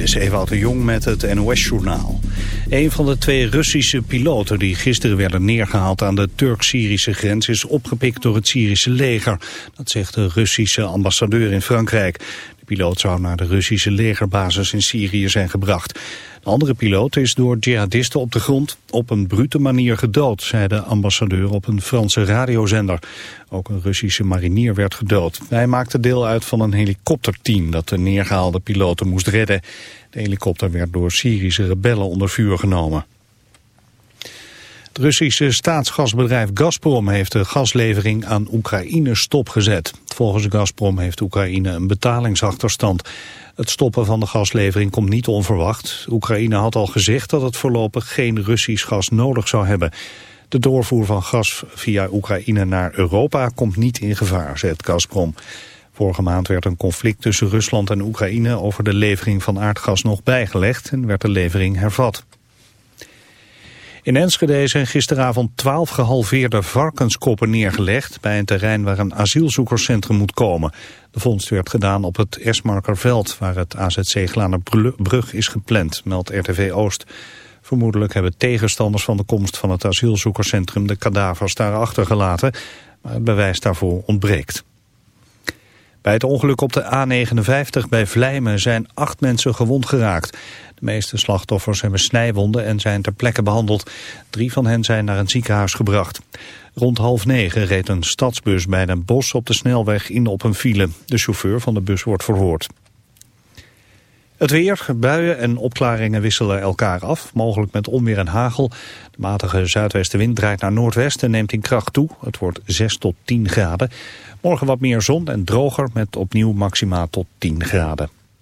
Dit is de Jong met het NOS-journaal. Een van de twee Russische piloten die gisteren werden neergehaald aan de Turk-Syrische grens is opgepikt door het Syrische leger. Dat zegt de Russische ambassadeur in Frankrijk. De piloot zou naar de Russische legerbasis in Syrië zijn gebracht. De andere piloot is door jihadisten op de grond op een brute manier gedood, zei de ambassadeur op een Franse radiozender. Ook een Russische marinier werd gedood. Hij maakte deel uit van een helikopterteam dat de neergehaalde piloten moest redden. De helikopter werd door Syrische rebellen onder vuur genomen. Het Russische staatsgasbedrijf Gazprom heeft de gaslevering aan Oekraïne stopgezet. Volgens Gazprom heeft Oekraïne een betalingsachterstand. Het stoppen van de gaslevering komt niet onverwacht. Oekraïne had al gezegd dat het voorlopig geen Russisch gas nodig zou hebben. De doorvoer van gas via Oekraïne naar Europa komt niet in gevaar, zegt Gazprom. Vorige maand werd een conflict tussen Rusland en Oekraïne over de levering van aardgas nog bijgelegd en werd de levering hervat. In Enschede zijn gisteravond twaalf gehalveerde varkenskoppen neergelegd bij een terrein waar een asielzoekerscentrum moet komen. De vondst werd gedaan op het Esmarkerveld waar het AZC Glanerbrug is gepland, meldt RTV Oost. Vermoedelijk hebben tegenstanders van de komst van het asielzoekerscentrum de kadavers daar achtergelaten, maar het bewijs daarvoor ontbreekt. Bij het ongeluk op de A59 bij Vlijmen zijn acht mensen gewond geraakt. De meeste slachtoffers hebben snijwonden en zijn ter plekke behandeld. Drie van hen zijn naar een ziekenhuis gebracht. Rond half negen reed een stadsbus bij Den Bosch op de snelweg in op een file. De chauffeur van de bus wordt verhoord. Het weer, buien en opklaringen wisselen elkaar af, mogelijk met onweer en hagel. De matige zuidwestenwind draait naar noordwest en neemt in kracht toe. Het wordt 6 tot 10 graden. Morgen wat meer zon en droger met opnieuw maxima tot 10 graden.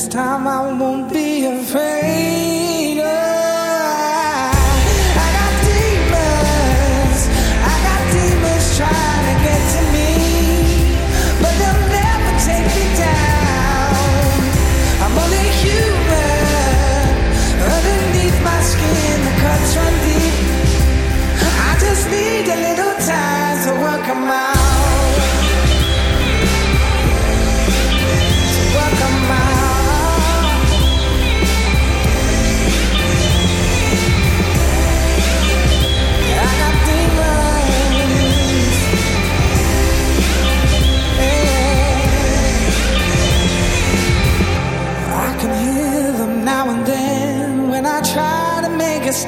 this time I won't be afraid I got demons I got demons trying to get to me But they'll never take me down. I'm only human Underneath my skin the cuts run deep. I just need a little time to work on my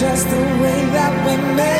just the way that we met.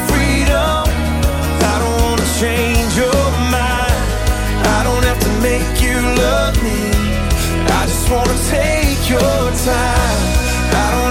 love me. I just wanna take your time. I don't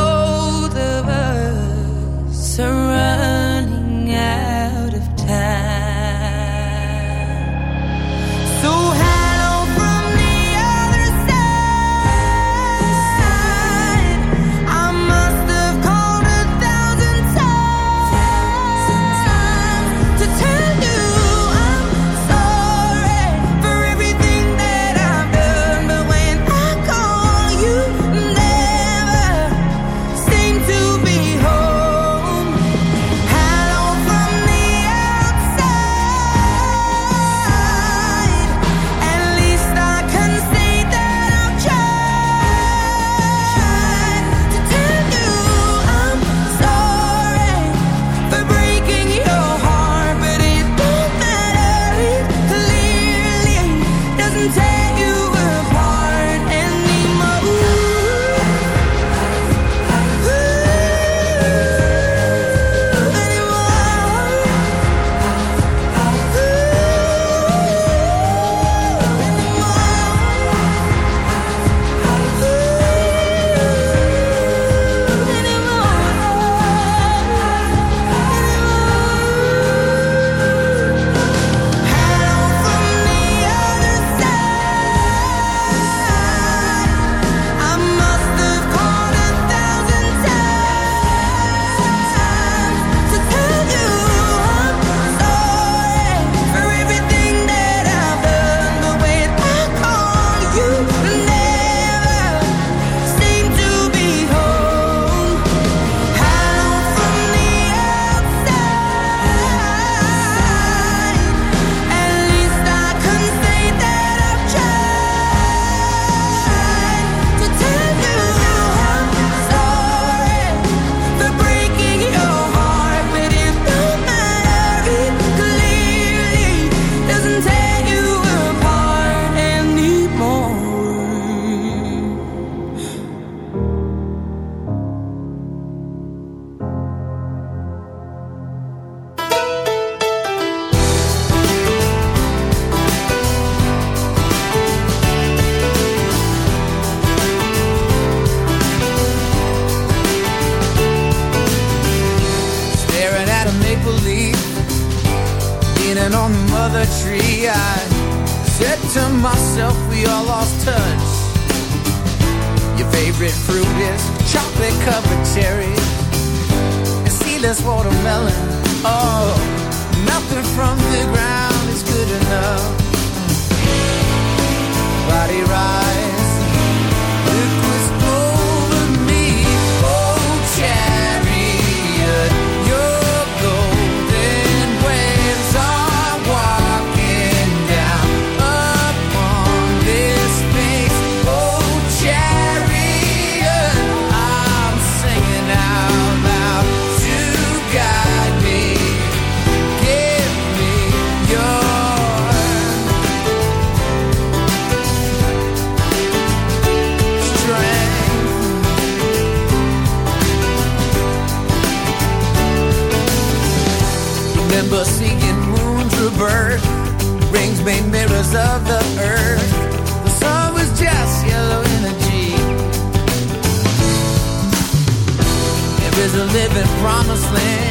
perfect cherries and seedless watermelon. Oh, nothing from the ground is good enough. Body ride. the seeking moon's rebirth Rings made mirrors of the earth. The sun was just yellow energy. There is a living promised land.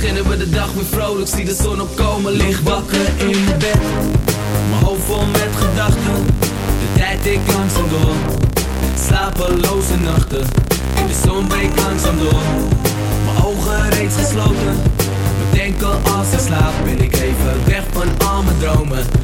Beginnen we de dag weer vrolijk, zie de zon opkomen. Lig wakker in mijn bed, mijn hoofd vol met gedachten. De tijd ik langzaam door, slapeloze nachten. In de zon breekt langzaam door, mijn ogen reeds gesloten. Bedenken als ik slaap, ben ik even weg van al mijn dromen.